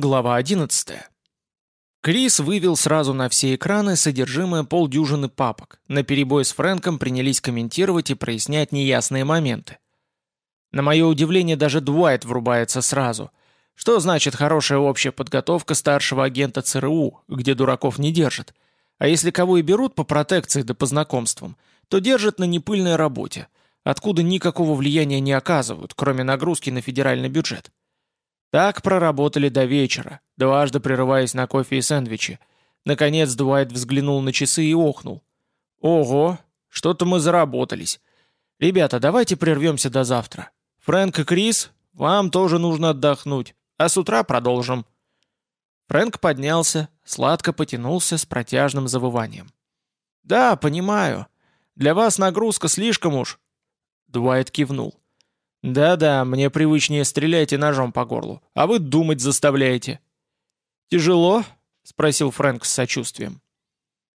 Глава 11. Крис вывел сразу на все экраны содержимое полдюжины папок. На перебой с Фрэнком принялись комментировать и прояснять неясные моменты. На мое удивление, даже Дуайт врубается сразу. Что значит хорошая общая подготовка старшего агента ЦРУ, где дураков не держат? А если кого и берут по протекции да по знакомствам, то держат на непыльной работе, откуда никакого влияния не оказывают, кроме нагрузки на федеральный бюджет. Так проработали до вечера, дважды прерываясь на кофе и сэндвичи. Наконец Дуайт взглянул на часы и охнул. «Ого, что-то мы заработались. Ребята, давайте прервемся до завтра. Фрэнк и Крис, вам тоже нужно отдохнуть, а с утра продолжим». Фрэнк поднялся, сладко потянулся с протяжным завыванием. «Да, понимаю. Для вас нагрузка слишком уж...» Дуайт кивнул. «Да-да, мне привычнее стрелять ножом по горлу, а вы думать заставляете». «Тяжело?» — спросил Фрэнк с сочувствием.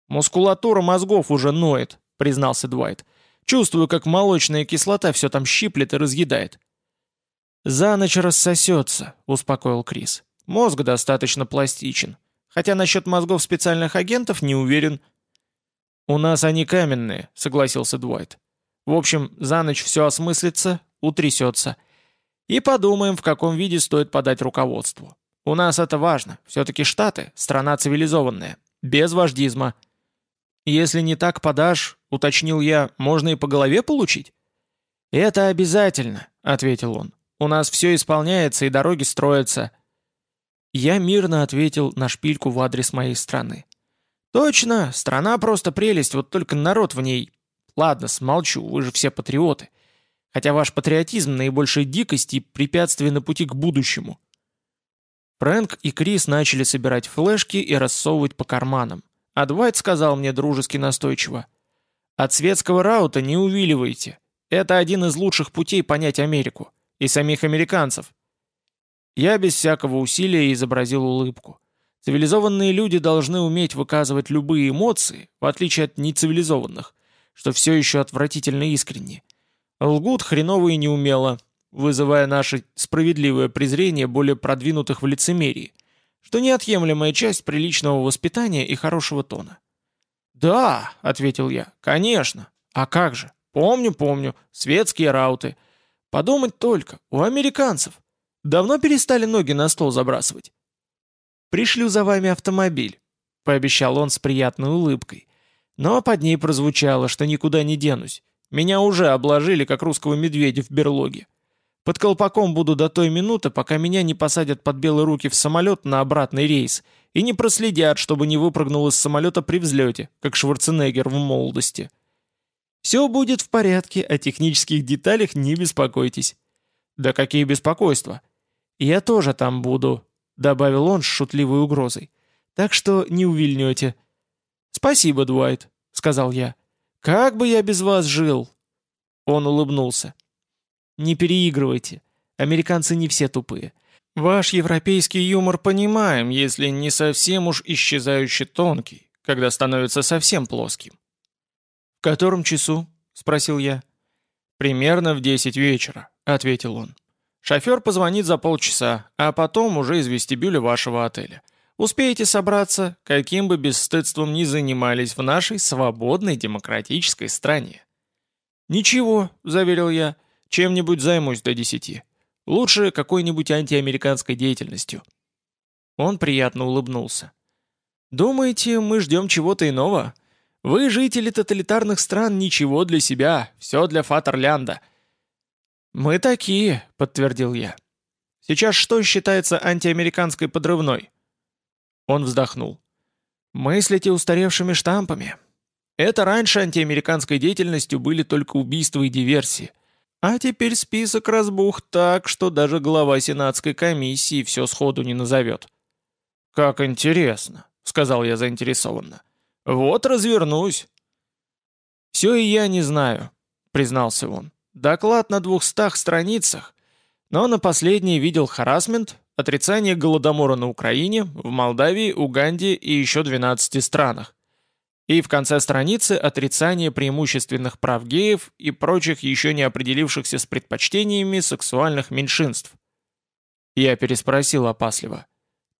«Мускулатура мозгов уже ноет», — признался Дуайт. «Чувствую, как молочная кислота все там щиплет и разъедает». «За ночь рассосется», — успокоил Крис. «Мозг достаточно пластичен. Хотя насчет мозгов специальных агентов не уверен». «У нас они каменные», — согласился Дуайт. «В общем, за ночь все осмыслится, утрясется. И подумаем, в каком виде стоит подать руководству. У нас это важно. Все-таки Штаты – страна цивилизованная. Без вождизма. Если не так подашь, уточнил я, можно и по голове получить? «Это обязательно», — ответил он. «У нас все исполняется и дороги строятся». Я мирно ответил на шпильку в адрес моей страны. «Точно, страна просто прелесть, вот только народ в ней...» «Ладно, смолчу, вы же все патриоты. Хотя ваш патриотизм наибольшей дикости и на пути к будущему. Фрэнк и Крис начали собирать флешки и рассовывать по карманам. А Двайт сказал мне дружески настойчиво. «От светского раута не увиливайте. Это один из лучших путей понять Америку. И самих американцев». Я без всякого усилия изобразил улыбку. Цивилизованные люди должны уметь выказывать любые эмоции, в отличие от нецивилизованных, что все еще отвратительно искренне. Лгут хреново и неумело, вызывая наше справедливое презрение более продвинутых в лицемерии, что неотъемлемая часть приличного воспитания и хорошего тона. «Да», — ответил я, — «конечно. А как же? Помню, помню. Светские рауты. Подумать только, у американцев. Давно перестали ноги на стол забрасывать?» «Пришлю за вами автомобиль», — пообещал он с приятной улыбкой. Но под ней прозвучало, что никуда не денусь. Меня уже обложили, как русского медведя в берлоге. Под колпаком буду до той минуты, пока меня не посадят под белые руки в самолет на обратный рейс и не проследят, чтобы не выпрыгнул из самолета при взлете, как Шварценеггер в молодости. Все будет в порядке, о технических деталях не беспокойтесь. Да какие беспокойства. Я тоже там буду, добавил он с шутливой угрозой. Так что не увильнете. Спасибо, Дуайт, сказал я. «Как бы я без вас жил?» Он улыбнулся. «Не переигрывайте. Американцы не все тупые. Ваш европейский юмор понимаем, если не совсем уж исчезающе тонкий, когда становится совсем плоским». «В котором часу?» — спросил я. «Примерно в десять вечера», — ответил он. «Шофер позвонит за полчаса, а потом уже из вестибюля вашего отеля. Успеете собраться, каким бы бесстыдством ни занимались в нашей свободной демократической стране. «Ничего», — заверил я, — «чем-нибудь займусь до десяти. Лучше какой-нибудь антиамериканской деятельностью». Он приятно улыбнулся. «Думаете, мы ждем чего-то иного? Вы, жители тоталитарных стран, ничего для себя, все для Фатерлянда». «Мы такие», — подтвердил я. «Сейчас что считается антиамериканской подрывной?» Он вздохнул. «Мыслите устаревшими штампами. Это раньше антиамериканской деятельностью были только убийства и диверсии. А теперь список разбух так, что даже глава Сенатской комиссии все сходу не назовет». «Как интересно», — сказал я заинтересованно. «Вот развернусь». «Все и я не знаю», — признался он. «Доклад на двухстах страницах, но на последней видел харасмент, отрицание голодомора на Украине, в Молдавии, Уганде и еще 12 странах. И в конце страницы отрицание преимущественных прав геев и прочих еще не определившихся с предпочтениями сексуальных меньшинств. Я переспросил опасливо.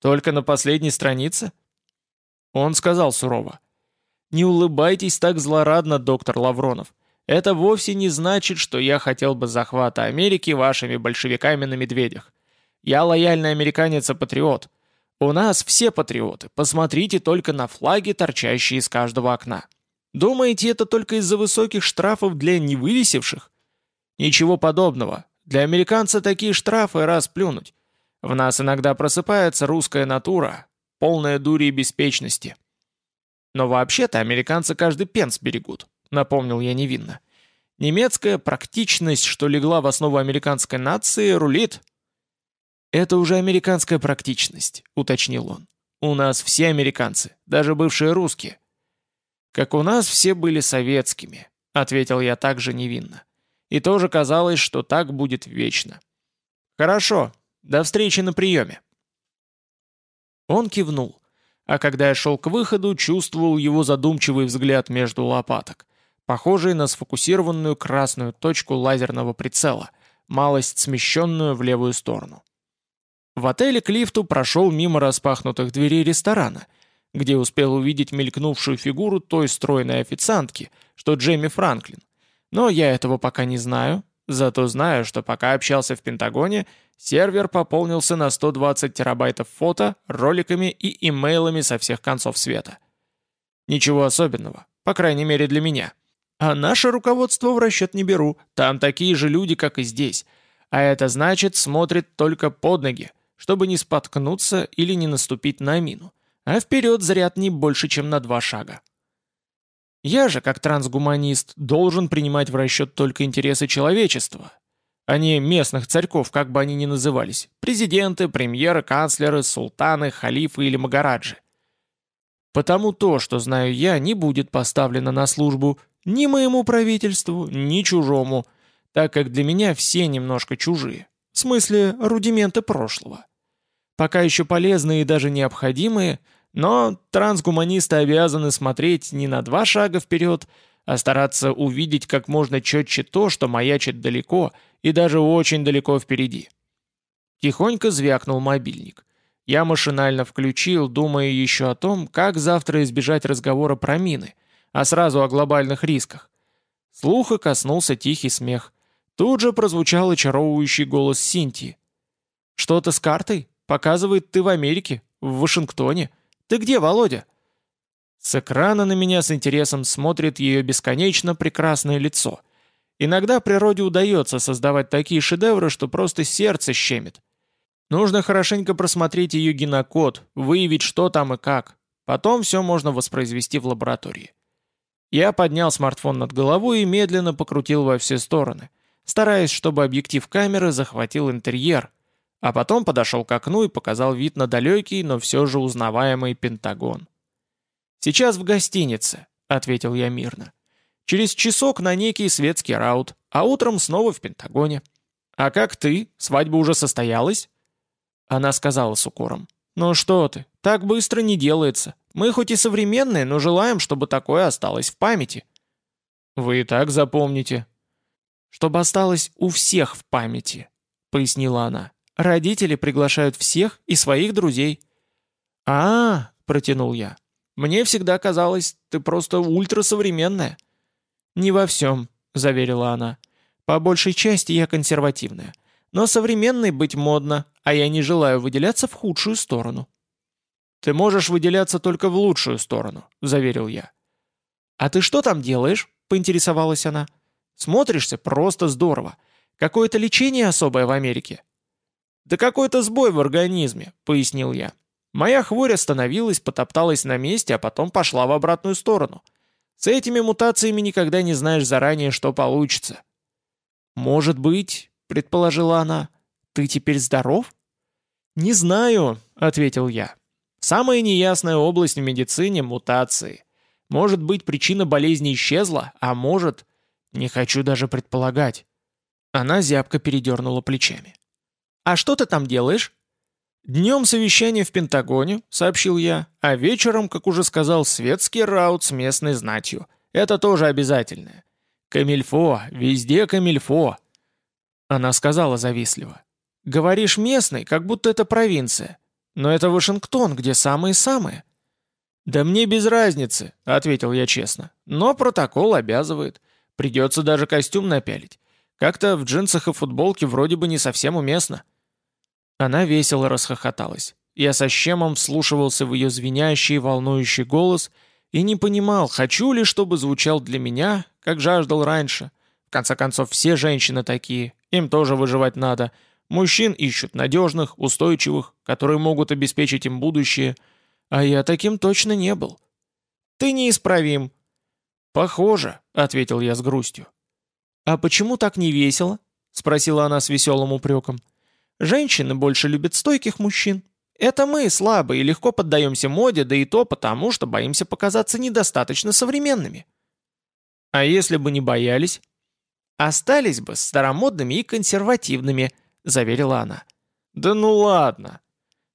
Только на последней странице? Он сказал сурово. Не улыбайтесь так злорадно, доктор Лавронов. Это вовсе не значит, что я хотел бы захвата Америки вашими большевиками на медведях. Я лояльный американец и патриот. У нас все патриоты. Посмотрите только на флаги, торчащие из каждого окна. Думаете, это только из-за высоких штрафов для невывесивших? Ничего подобного. Для американца такие штрафы раз плюнуть. В нас иногда просыпается русская натура, полная дури и беспечности. Но вообще-то американцы каждый пенс берегут напомнил я невинно. Немецкая практичность, что легла в основу американской нации, рулит. Это уже американская практичность, уточнил он. У нас все американцы, даже бывшие русские. Как у нас все были советскими, ответил я также невинно. И тоже казалось, что так будет вечно. Хорошо, до встречи на приеме. Он кивнул, а когда я шел к выходу, чувствовал его задумчивый взгляд между лопаток похожий на сфокусированную красную точку лазерного прицела, малость смещенную в левую сторону. В отеле к лифту прошел мимо распахнутых дверей ресторана, где успел увидеть мелькнувшую фигуру той стройной официантки, что Джейми Франклин. Но я этого пока не знаю, зато знаю, что пока общался в Пентагоне, сервер пополнился на 120 терабайтов фото, роликами и имейлами со всех концов света. Ничего особенного, по крайней мере для меня. А наше руководство в расчет не беру, там такие же люди, как и здесь. А это значит, смотрит только под ноги, чтобы не споткнуться или не наступить на мину. А вперед заряд не больше, чем на два шага. Я же, как трансгуманист, должен принимать в расчет только интересы человечества, а не местных царьков, как бы они ни назывались, президенты, премьеры, канцлеры, султаны, халифы или магараджи. Потому то, что знаю я, не будет поставлено на службу ни моему правительству, ни чужому, так как для меня все немножко чужие. В смысле, рудименты прошлого. Пока еще полезные и даже необходимые, но трансгуманисты обязаны смотреть не на два шага вперед, а стараться увидеть как можно четче то, что маячит далеко и даже очень далеко впереди. Тихонько звякнул мобильник. Я машинально включил, думая еще о том, как завтра избежать разговора про мины, а сразу о глобальных рисках. Слуха коснулся тихий смех. Тут же прозвучал очаровывающий голос Синтии. «Что-то с картой? Показывает ты в Америке, в Вашингтоне. Ты где, Володя?» С экрана на меня с интересом смотрит ее бесконечно прекрасное лицо. Иногда природе удается создавать такие шедевры, что просто сердце щемит. Нужно хорошенько просмотреть ее генокод, выявить, что там и как. Потом все можно воспроизвести в лаборатории. Я поднял смартфон над головой и медленно покрутил во все стороны, стараясь, чтобы объектив камеры захватил интерьер, а потом подошел к окну и показал вид на далекий, но все же узнаваемый Пентагон. «Сейчас в гостинице», — ответил я мирно. «Через часок на некий светский раут, а утром снова в Пентагоне. А как ты? Свадьба уже состоялась?» Она сказала с укором. «Ну что ты, так быстро не делается. Мы хоть и современные, но желаем, чтобы такое осталось в памяти». «Вы и так запомните». «Чтобы осталось у всех в памяти», — пояснила она. «Родители приглашают всех и своих друзей». «А, -а — протянул я, — мне всегда казалось, ты просто ультрасовременная». «Не во всем», — заверила она. «По большей части я консервативная. Но современной быть модно, а я не желаю выделяться в худшую сторону». «Ты можешь выделяться только в лучшую сторону», — заверил я. «А ты что там делаешь?» — поинтересовалась она. «Смотришься просто здорово. Какое-то лечение особое в Америке?» «Да какой-то сбой в организме», — пояснил я. «Моя хворь остановилась, потопталась на месте, а потом пошла в обратную сторону. С этими мутациями никогда не знаешь заранее, что получится». «Может быть», — предположила она, — «ты теперь здоров?» «Не знаю», — ответил я. Самая неясная область в медицине – мутации. Может быть, причина болезни исчезла, а может... Не хочу даже предполагать. Она зябко передернула плечами. «А что ты там делаешь?» «Днем совещание в Пентагоне», — сообщил я, «а вечером, как уже сказал, светский раут с местной знатью. Это тоже обязательное. Камильфо, везде камильфо». Она сказала завистливо. «Говоришь местный, как будто это провинция. Но это Вашингтон, где самые-самые». «Да мне без разницы», — ответил я честно. «Но протокол обязывает. Придется даже костюм напялить. Как-то в джинсах и футболке вроде бы не совсем уместно». Она весело расхохоталась. Я со щемом вслушивался в ее звенящий, волнующий голос и не понимал, хочу ли, чтобы звучал для меня, как жаждал раньше. В конце концов, все женщины такие, им тоже выживать надо. Мужчин ищут надежных, устойчивых, которые могут обеспечить им будущее — а я таким точно не был. Ты неисправим. Похоже, ответил я с грустью. А почему так не весело? Спросила она с веселым упреком. Женщины больше любят стойких мужчин. Это мы, слабые, легко поддаемся моде, да и то потому, что боимся показаться недостаточно современными. А если бы не боялись? Остались бы старомодными и консервативными, заверила она. Да ну ладно,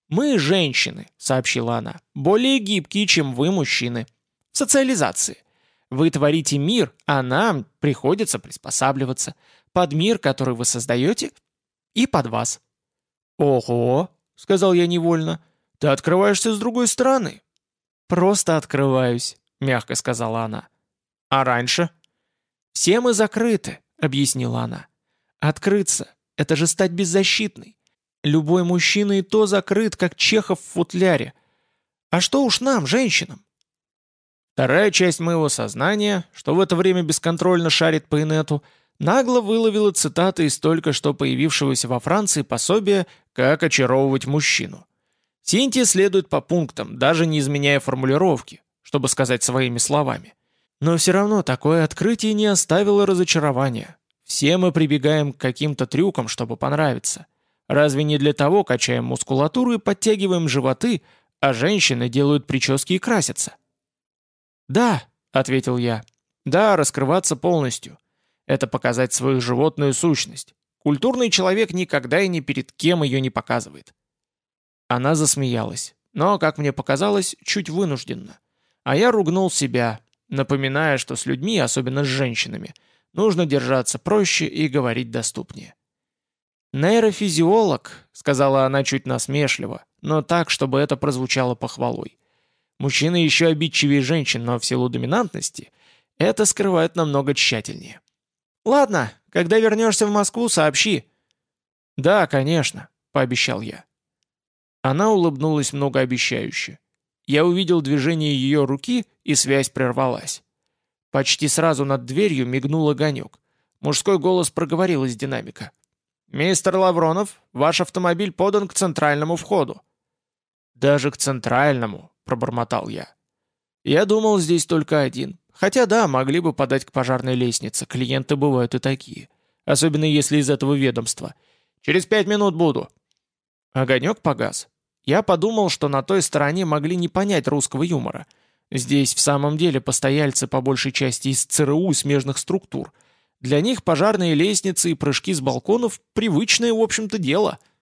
«Мы, женщины», — сообщила она, — «более гибкие, чем вы, мужчины. В социализации. Вы творите мир, а нам приходится приспосабливаться. Под мир, который вы создаете, и под вас». «Ого», — сказал я невольно, — «ты открываешься с другой стороны». «Просто открываюсь», — мягко сказала она. «А раньше?» «Все мы закрыты», — объяснила она. «Открыться — это же стать беззащитной. Любой мужчина и то закрыт, как Чехов в футляре. А что уж нам, женщинам? Вторая часть моего сознания, что в это время бесконтрольно шарит по инету, нагло выловила цитаты из только что появившегося во Франции пособия «Как очаровывать мужчину». Синтия следует по пунктам, даже не изменяя формулировки, чтобы сказать своими словами. Но все равно такое открытие не оставило разочарования. Все мы прибегаем к каким-то трюкам, чтобы понравиться – Разве не для того качаем мускулатуру и подтягиваем животы, а женщины делают прически и красятся?» «Да», — ответил я. «Да, раскрываться полностью. Это показать свою животную сущность. Культурный человек никогда и ни перед кем ее не показывает». Она засмеялась, но, как мне показалось, чуть вынужденно. А я ругнул себя, напоминая, что с людьми, особенно с женщинами, нужно держаться проще и говорить доступнее. «Нейрофизиолог», — сказала она чуть насмешливо, но так, чтобы это прозвучало похвалой. Мужчины еще обидчивее женщин, но в силу доминантности это скрывают намного тщательнее. «Ладно, когда вернешься в Москву, сообщи». «Да, конечно», — пообещал я. Она улыбнулась многообещающе. Я увидел движение ее руки, и связь прервалась. Почти сразу над дверью мигнул огонек. Мужской голос проговорил из динамика. «Мистер Лавронов, ваш автомобиль подан к центральному входу». «Даже к центральному», — пробормотал я. «Я думал, здесь только один. Хотя да, могли бы подать к пожарной лестнице, клиенты бывают и такие. Особенно если из этого ведомства. Через пять минут буду». Огонек погас. Я подумал, что на той стороне могли не понять русского юмора. Здесь в самом деле постояльцы по большей части из ЦРУ и смежных структур — для них пожарные лестницы и прыжки с балконов – привычное, в общем-то, дело.